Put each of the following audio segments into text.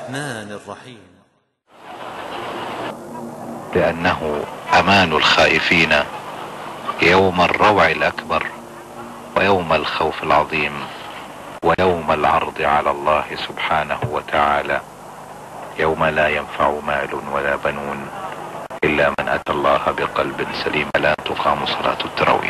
الرحمن الرحيم. لأنه أمان الخائفين يوم الروع الأكبر ويوم الخوف العظيم ويوم العرض على الله سبحانه وتعالى. يوم لا ينفع مال ولا بنون إلا من أتى الله بقلب سليم. لا تقام صلاة التراويح.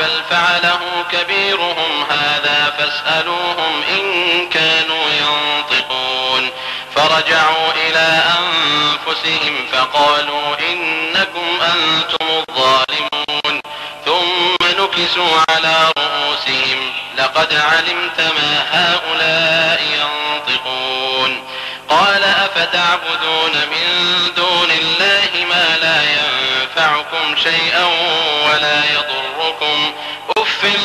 بل فعله كبيرهم هذا فاسألوهم إن كانوا ينطقون فرجعوا إلى أنفسهم فقالوا إنكم أنتم الظالمون ثم نكسوا على رؤوسهم لقد علمت ما هؤلاء ينطقون قال أفتعبدون من دون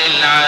للعالمين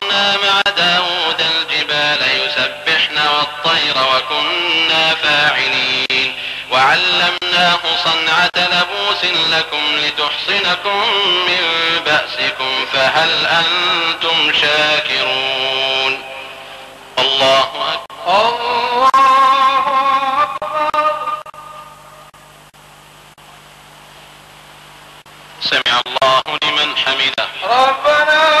وعلمناه صنعة لبوس لكم لتحصنكم من بأسكم فهل أنتم شاكرون؟ الله أكبر. الله أكبر. سمع الله لمن حمده. ربنا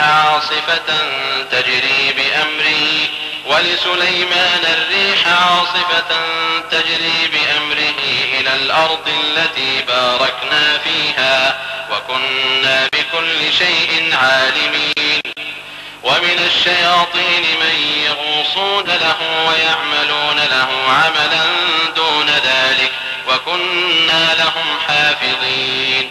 عاصفة تجري بأمره ولسليمان الريح عاصفة تجري بأمره إلى الأرض التي باركنا فيها وكنا بكل شيء عالمين. ومن الشياطين من يغوصون له ويعملون له عملا دون ذلك وكنا لهم حافظين.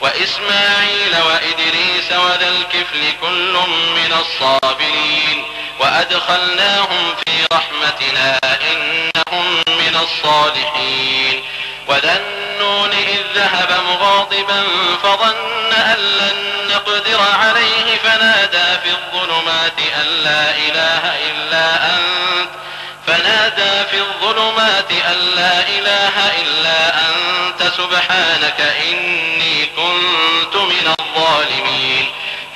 وإسماعيل وإدريس وذا الكفل كل من الصابرين وأدخلناهم في رحمتنا إنهم من الصالحين وذا النون إذ ذهب مغاضبا فظن أن لن نقدر عليه فنادى في الظلمات أن لا إله إلا أنت فنادى في الظلمات أن لا إله إلا أنت سبحانك إني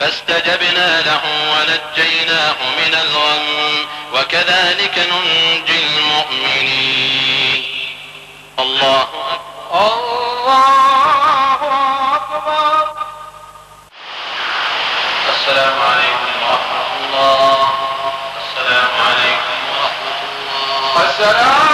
فاستجبنا له ونجيناه من الغم وكذلك ننجي المؤمنين. الله الله أكبر. السلام عليكم ورحمة الله. السلام عليكم ورحمة الله. السلام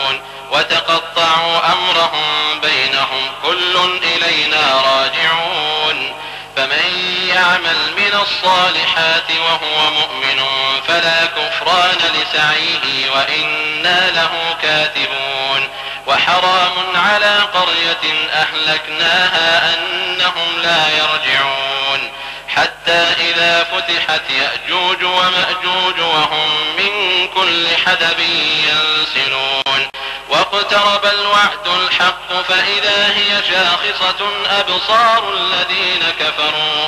يعمل من الصالحات وهو مؤمن فلا كفران لسعيه وإنا له كاتبون وحرام على قرية أهلكناها أنهم لا يرجعون حتى إذا فتحت يأجوج ومأجوج وهم من كل حدب ينسلون واقترب الوعد الحق فإذا هي شاخصة أبصار الذين كفروا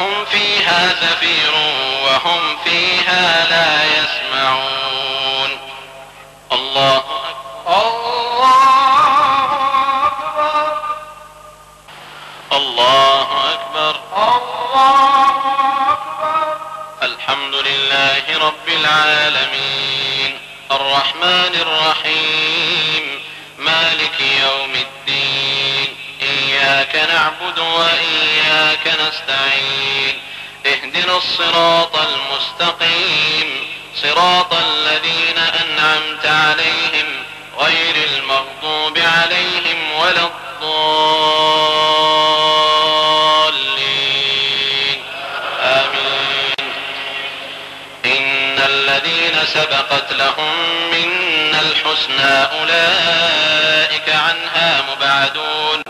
لهم فيها زفير وهم فيها لا يسمعون. الله أكبر الله أكبر الله أكبر. الحمد لله رب العالمين. الرحمن الرحيم. مالك يوم الدين. إياك نعبد وإياك إياك نستعين اهدنا الصراط المستقيم صراط الذين أنعمت عليهم غير المغضوب عليهم ولا الضالين. آمين. إن الذين سبقت لهم منا الحسنى أولئك عنها مبعدون.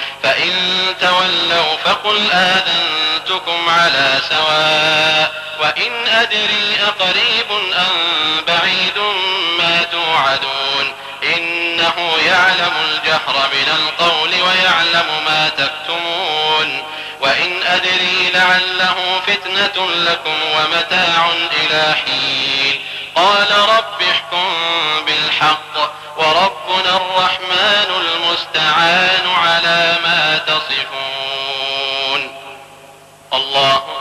فإن تولوا فقل آذنتكم على سواء وإن أدري أقريب أم بعيد ما توعدون إنه يعلم الجهر من القول ويعلم ما تكتمون وإن أدري لعله فتنة لكم ومتاع إلى حين قال رب احكم بالحق وربنا الرحمن المستعان على ما الله